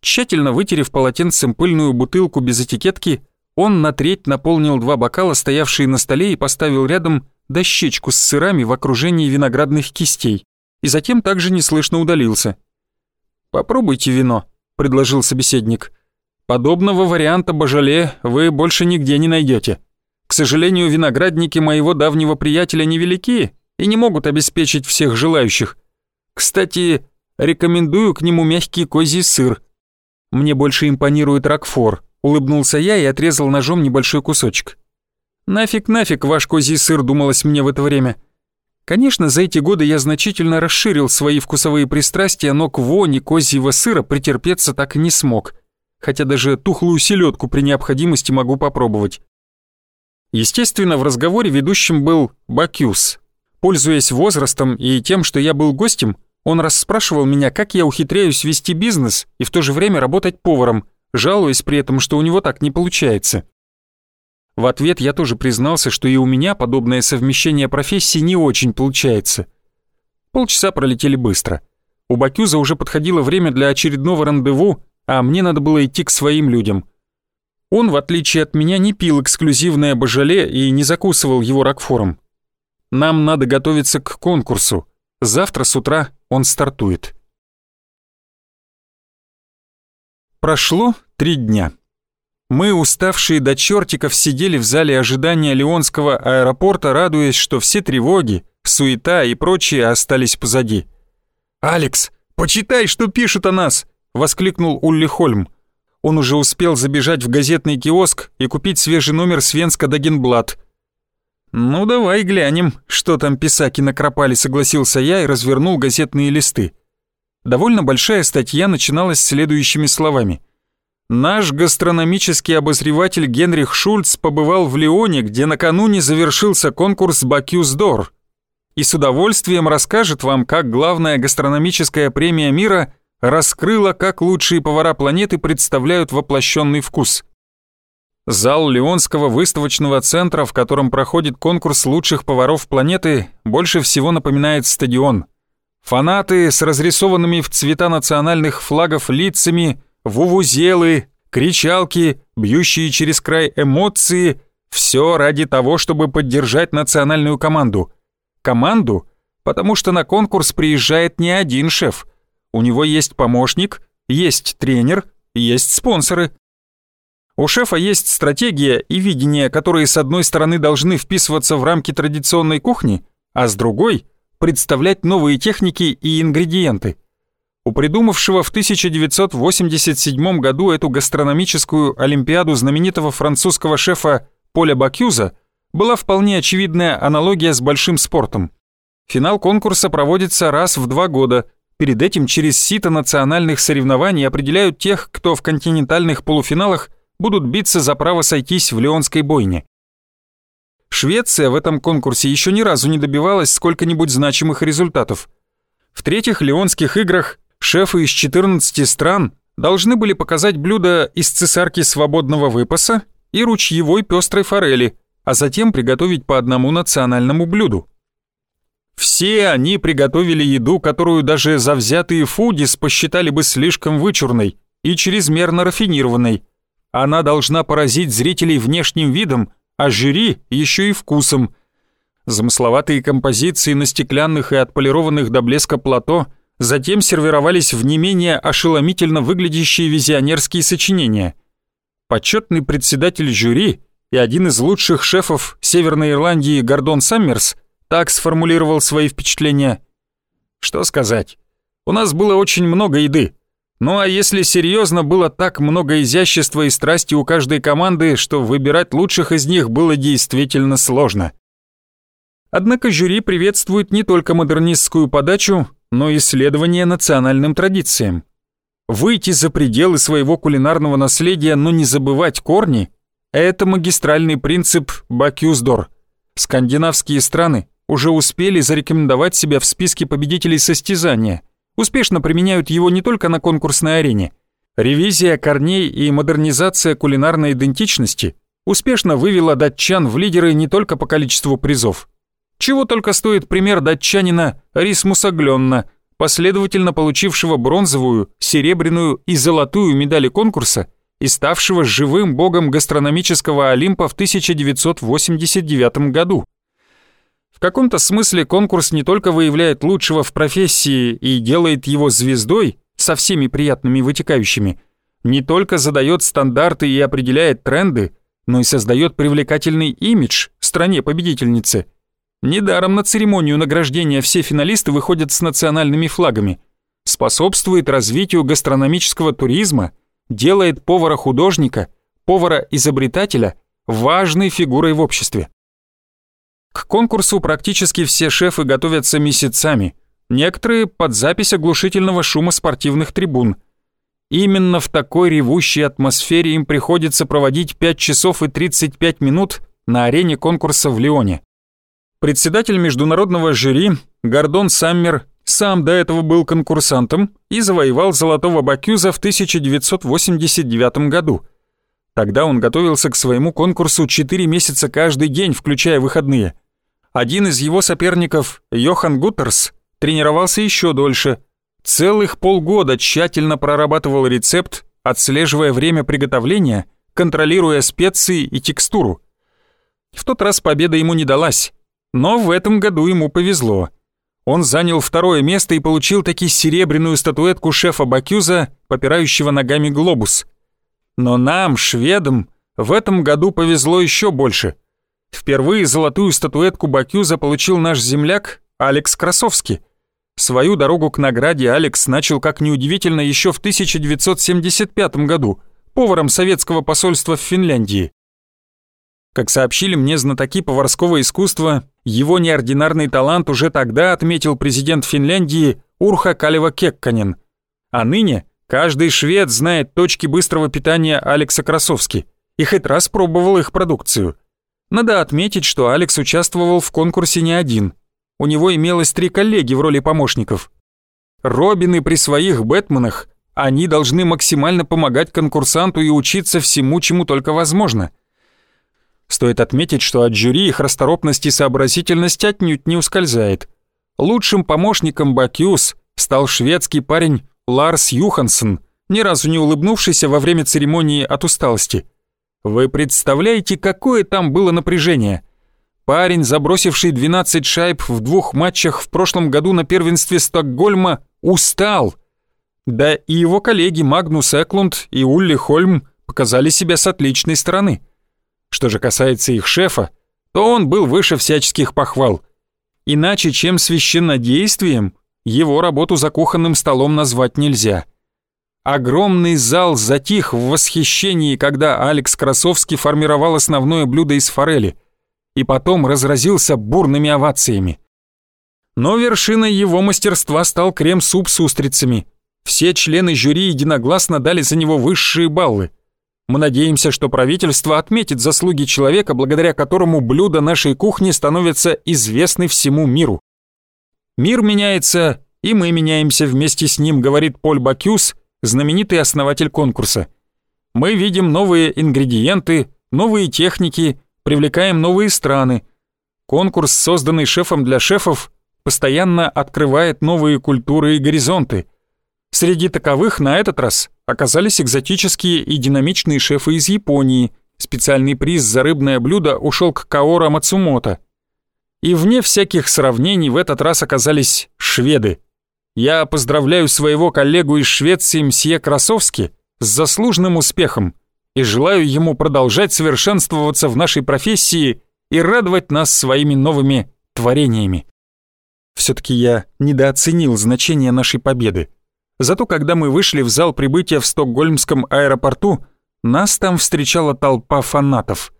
Тщательно вытерев полотенцем пыльную бутылку без этикетки, он на треть наполнил два бокала, стоявшие на столе, и поставил рядом дощечку с сырами в окружении виноградных кистей, и затем также неслышно удалился. «Попробуйте вино», — предложил собеседник. «Подобного варианта божале вы больше нигде не найдете. К сожалению, виноградники моего давнего приятеля невелики и не могут обеспечить всех желающих. Кстати, рекомендую к нему мягкий козий сыр. Мне больше импонирует ракфор», — улыбнулся я и отрезал ножом небольшой кусочек. Нафиг, нафиг ваш козий сыр, думалось мне в это время. Конечно, за эти годы я значительно расширил свои вкусовые пристрастия, но к воне козьего сыра претерпеться так и не смог. Хотя даже тухлую селедку при необходимости могу попробовать. Естественно, в разговоре ведущим был Бакюс. Пользуясь возрастом и тем, что я был гостем, он расспрашивал меня, как я ухитряюсь вести бизнес и в то же время работать поваром, жалуясь при этом, что у него так не получается. В ответ я тоже признался, что и у меня подобное совмещение профессий не очень получается. Полчаса пролетели быстро. У Бакюза уже подходило время для очередного рандеву, а мне надо было идти к своим людям. Он, в отличие от меня, не пил эксклюзивное божале и не закусывал его ракфором. Нам надо готовиться к конкурсу. Завтра с утра он стартует. Прошло три дня. Мы, уставшие до чертиков, сидели в зале ожидания Леонского аэропорта, радуясь, что все тревоги, суета и прочие остались позади. «Алекс, почитай, что пишут о нас!» — воскликнул Улли Хольм. Он уже успел забежать в газетный киоск и купить свежий номер Свенска Дагенблат. «Ну давай глянем, что там писаки накропали», — согласился я и развернул газетные листы. Довольно большая статья начиналась следующими словами — Наш гастрономический обозреватель Генрих Шульц побывал в Лионе, где накануне завершился конкурс «Бакюсдор», и с удовольствием расскажет вам, как главная гастрономическая премия мира раскрыла, как лучшие повара планеты представляют воплощенный вкус. Зал Лионского выставочного центра, в котором проходит конкурс лучших поваров планеты, больше всего напоминает стадион. Фанаты с разрисованными в цвета национальных флагов лицами – вувузелы, кричалки, бьющие через край эмоции — все ради того, чтобы поддержать национальную команду. Команду, потому что на конкурс приезжает не один шеф. У него есть помощник, есть тренер, есть спонсоры. У шефа есть стратегия и видение, которые с одной стороны должны вписываться в рамки традиционной кухни, а с другой — представлять новые техники и ингредиенты — у придумавшего в 1987 году эту гастрономическую олимпиаду знаменитого французского шефа Поля Бакюза была вполне очевидная аналогия с большим спортом. Финал конкурса проводится раз в два года. Перед этим через сито национальных соревнований определяют тех, кто в континентальных полуфиналах будут биться за право сойтись в Леонской бойне. Швеция в этом конкурсе еще ни разу не добивалась сколько-нибудь значимых результатов. В третьих Леонских играх шефы из 14 стран должны были показать блюда из цесарки свободного выпаса и ручьевой пестрой форели, а затем приготовить по одному национальному блюду. Все они приготовили еду, которую даже завзятые фудис посчитали бы слишком вычурной и чрезмерно рафинированной. Она должна поразить зрителей внешним видом, а жюри еще и вкусом. Замысловатые композиции на стеклянных и отполированных до блеска плато – Затем сервировались в не менее ошеломительно выглядящие визионерские сочинения. Почетный председатель жюри и один из лучших шефов Северной Ирландии Гордон Саммерс так сформулировал свои впечатления. Что сказать? У нас было очень много еды. Ну а если серьезно, было так много изящества и страсти у каждой команды, что выбирать лучших из них было действительно сложно. Однако жюри приветствует не только модернистскую подачу, но и следование национальным традициям. Выйти за пределы своего кулинарного наследия, но не забывать корни – это магистральный принцип Бакюсдор. Скандинавские страны уже успели зарекомендовать себя в списке победителей состязания, успешно применяют его не только на конкурсной арене. Ревизия корней и модернизация кулинарной идентичности успешно вывела датчан в лидеры не только по количеству призов. Чего только стоит пример датчанина Рисмуса Гленна – последовательно получившего бронзовую, серебряную и золотую медали конкурса и ставшего живым богом гастрономического Олимпа в 1989 году. В каком-то смысле конкурс не только выявляет лучшего в профессии и делает его звездой со всеми приятными вытекающими, не только задает стандарты и определяет тренды, но и создает привлекательный имидж стране-победительнице – Недаром на церемонию награждения все финалисты выходят с национальными флагами. Способствует развитию гастрономического туризма, делает повара-художника, повара-изобретателя важной фигурой в обществе. К конкурсу практически все шефы готовятся месяцами, некоторые под запись оглушительного шума спортивных трибун. Именно в такой ревущей атмосфере им приходится проводить 5 часов и 35 минут на арене конкурса в Лионе. Председатель международного жюри Гордон Саммер сам до этого был конкурсантом и завоевал Золотого Бакюза в 1989 году. Тогда он готовился к своему конкурсу 4 месяца каждый день, включая выходные. Один из его соперников, Йохан Гуттерс, тренировался еще дольше. Целых полгода тщательно прорабатывал рецепт, отслеживая время приготовления, контролируя специи и текстуру. В тот раз победа ему не далась. Но в этом году ему повезло. Он занял второе место и получил таки серебряную статуэтку шефа Бакюза, попирающего ногами глобус. Но нам, шведам, в этом году повезло еще больше. Впервые золотую статуэтку Бакюза получил наш земляк Алекс Красовский. Свою дорогу к награде Алекс начал, как неудивительно, еще в 1975 году, поваром советского посольства в Финляндии. Как сообщили мне знатоки поварского искусства, его неординарный талант уже тогда отметил президент Финляндии Урха Калева Кекканен. А ныне каждый швед знает точки быстрого питания Алекса Красовски и хоть раз пробовал их продукцию. Надо отметить, что Алекс участвовал в конкурсе не один. У него имелось три коллеги в роли помощников. Робины при своих Бэтменах, они должны максимально помогать конкурсанту и учиться всему, чему только возможно – Стоит отметить, что от жюри их расторопность и сообразительность отнюдь не ускользает. Лучшим помощником Бакюс стал шведский парень Ларс Юхансон, ни разу не улыбнувшийся во время церемонии от усталости. Вы представляете, какое там было напряжение? Парень, забросивший 12 шайб в двух матчах в прошлом году на первенстве Стокгольма, устал. Да и его коллеги Магнус Эклунд и Улли Хольм показали себя с отличной стороны. Что же касается их шефа, то он был выше всяческих похвал. Иначе, чем священнодействием, его работу за кухонным столом назвать нельзя. Огромный зал затих в восхищении, когда Алекс Красовский формировал основное блюдо из форели, и потом разразился бурными овациями. Но вершиной его мастерства стал крем-суп с устрицами. Все члены жюри единогласно дали за него высшие баллы – мы надеемся, что правительство отметит заслуги человека, благодаря которому блюда нашей кухни становятся известны всему миру. Мир меняется, и мы меняемся вместе с ним, говорит Поль Бакюс, знаменитый основатель конкурса. Мы видим новые ингредиенты, новые техники, привлекаем новые страны. Конкурс, созданный шефом для шефов, постоянно открывает новые культуры и горизонты. Среди таковых на этот раз оказались экзотические и динамичные шефы из Японии. Специальный приз за рыбное блюдо ушел к Каора Мацумото. И вне всяких сравнений в этот раз оказались шведы. Я поздравляю своего коллегу из Швеции Мсье Красовски с заслуженным успехом и желаю ему продолжать совершенствоваться в нашей профессии и радовать нас своими новыми творениями. Все-таки я недооценил значение нашей победы. Зато когда мы вышли в зал прибытия в Стокгольмском аэропорту, нас там встречала толпа фанатов.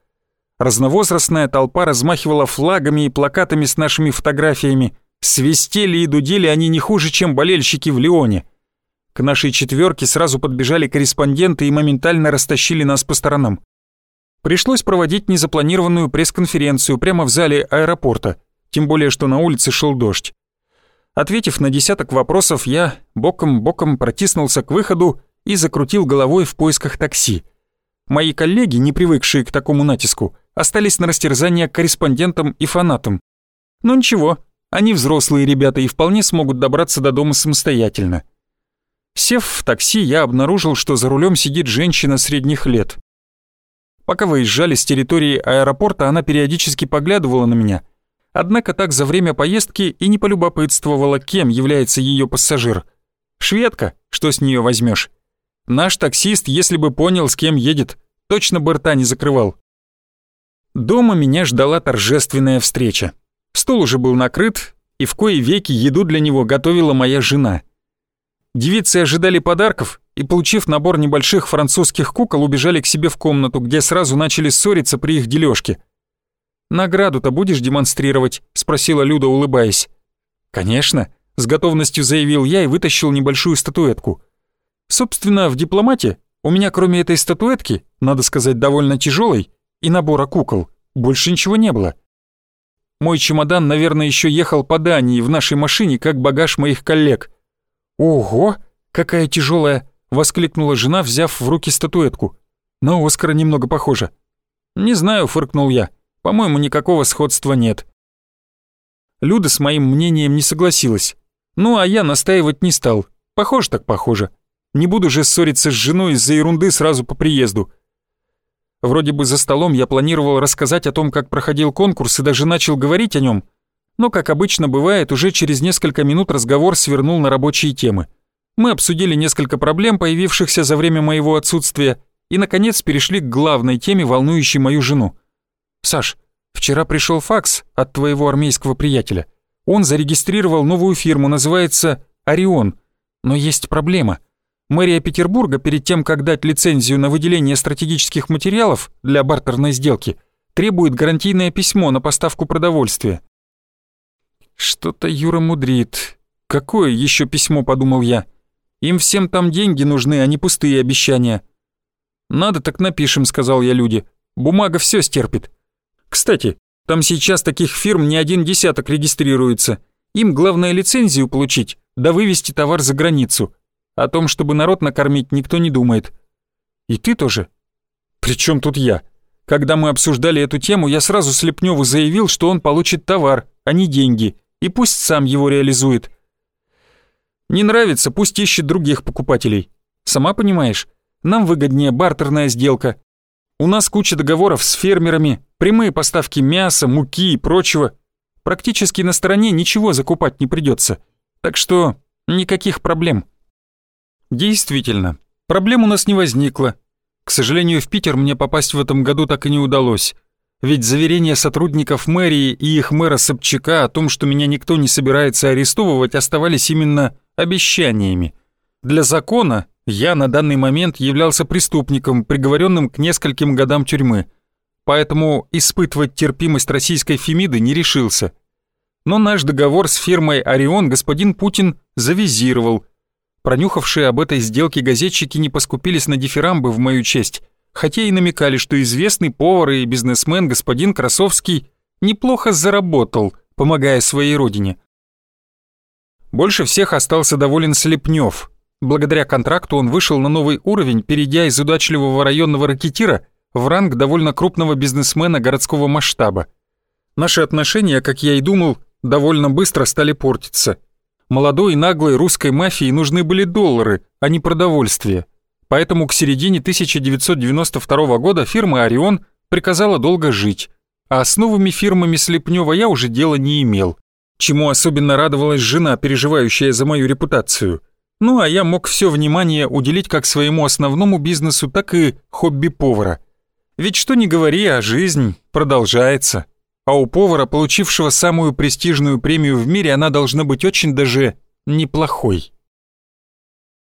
Разновозрастная толпа размахивала флагами и плакатами с нашими фотографиями. Свистели и дудели они не хуже, чем болельщики в Лионе. К нашей четверке сразу подбежали корреспонденты и моментально растащили нас по сторонам. Пришлось проводить незапланированную пресс-конференцию прямо в зале аэропорта, тем более что на улице шел дождь. Ответив на десяток вопросов, я боком-боком протиснулся к выходу и закрутил головой в поисках такси. Мои коллеги, не привыкшие к такому натиску, остались на растерзание корреспондентам и фанатам. Но ничего, они взрослые ребята и вполне смогут добраться до дома самостоятельно. Сев в такси, я обнаружил, что за рулем сидит женщина средних лет. Пока выезжали с территории аэропорта, она периодически поглядывала на меня. Однако так за время поездки и не полюбопытствовала, кем является ее пассажир. Шведка, что с нее возьмешь? Наш таксист, если бы понял, с кем едет, точно бы рта не закрывал. Дома меня ждала торжественная встреча. Стол уже был накрыт, и в кои веки еду для него готовила моя жена. Девицы ожидали подарков и, получив набор небольших французских кукол, убежали к себе в комнату, где сразу начали ссориться при их дележке. «Награду-то будешь демонстрировать?» — спросила Люда, улыбаясь. «Конечно», — с готовностью заявил я и вытащил небольшую статуэтку. Собственно, в дипломате у меня кроме этой статуэтки, надо сказать, довольно тяжелой, и набора кукол, больше ничего не было. Мой чемодан, наверное, еще ехал по Дании в нашей машине, как багаж моих коллег. «Ого, какая тяжелая!» — воскликнула жена, взяв в руки статуэтку. «На Оскара немного похоже». «Не знаю», — фыркнул я. «По-моему, никакого сходства нет». Люда с моим мнением не согласилась. Ну, а я настаивать не стал. Похоже так похоже. Не буду же ссориться с женой из-за ерунды сразу по приезду. Вроде бы за столом я планировал рассказать о том, как проходил конкурс и даже начал говорить о нем, но, как обычно бывает, уже через несколько минут разговор свернул на рабочие темы. Мы обсудили несколько проблем, появившихся за время моего отсутствия, и, наконец, перешли к главной теме, волнующей мою жену. «Саш, вчера пришел факс от твоего армейского приятеля. Он зарегистрировал новую фирму, называется «Орион». Но есть проблема. Мэрия Петербурга перед тем, как дать лицензию на выделение стратегических материалов для бартерной сделки, требует гарантийное письмо на поставку продовольствия. Что-то Юра мудрит. Какое еще письмо, подумал я. Им всем там деньги нужны, а не пустые обещания. «Надо так напишем», — сказал я люди. «Бумага все стерпит». Кстати, там сейчас таких фирм не один десяток регистрируется. Им главное лицензию получить, да вывести товар за границу. О том, чтобы народ накормить, никто не думает. И ты тоже? Причем тут я? Когда мы обсуждали эту тему, я сразу Слепневу заявил, что он получит товар, а не деньги, и пусть сам его реализует. Не нравится, пусть ищет других покупателей. Сама понимаешь, нам выгоднее бартерная сделка. У нас куча договоров с фермерами, прямые поставки мяса, муки и прочего. Практически на стороне ничего закупать не придется. Так что никаких проблем. Действительно, проблем у нас не возникло. К сожалению, в Питер мне попасть в этом году так и не удалось. Ведь заверения сотрудников мэрии и их мэра Собчака о том, что меня никто не собирается арестовывать, оставались именно обещаниями. Для закона я на данный момент являлся преступником, приговоренным к нескольким годам тюрьмы. Поэтому испытывать терпимость российской Фемиды не решился. Но наш договор с фирмой «Орион» господин Путин завизировал. Пронюхавшие об этой сделке газетчики не поскупились на дифирамбы в мою честь, хотя и намекали, что известный повар и бизнесмен господин Красовский неплохо заработал, помогая своей родине. Больше всех остался доволен Слепнев. Благодаря контракту он вышел на новый уровень, перейдя из удачливого районного ракетира в ранг довольно крупного бизнесмена городского масштаба. Наши отношения, как я и думал, довольно быстро стали портиться. Молодой и наглой русской мафии нужны были доллары, а не продовольствие. Поэтому к середине 1992 года фирма «Орион» приказала долго жить, а с новыми фирмами Слепнева я уже дела не имел чему особенно радовалась жена, переживающая за мою репутацию. Ну а я мог все внимание уделить как своему основному бизнесу, так и хобби повара. Ведь что ни говори, а жизнь продолжается. А у повара, получившего самую престижную премию в мире, она должна быть очень даже неплохой.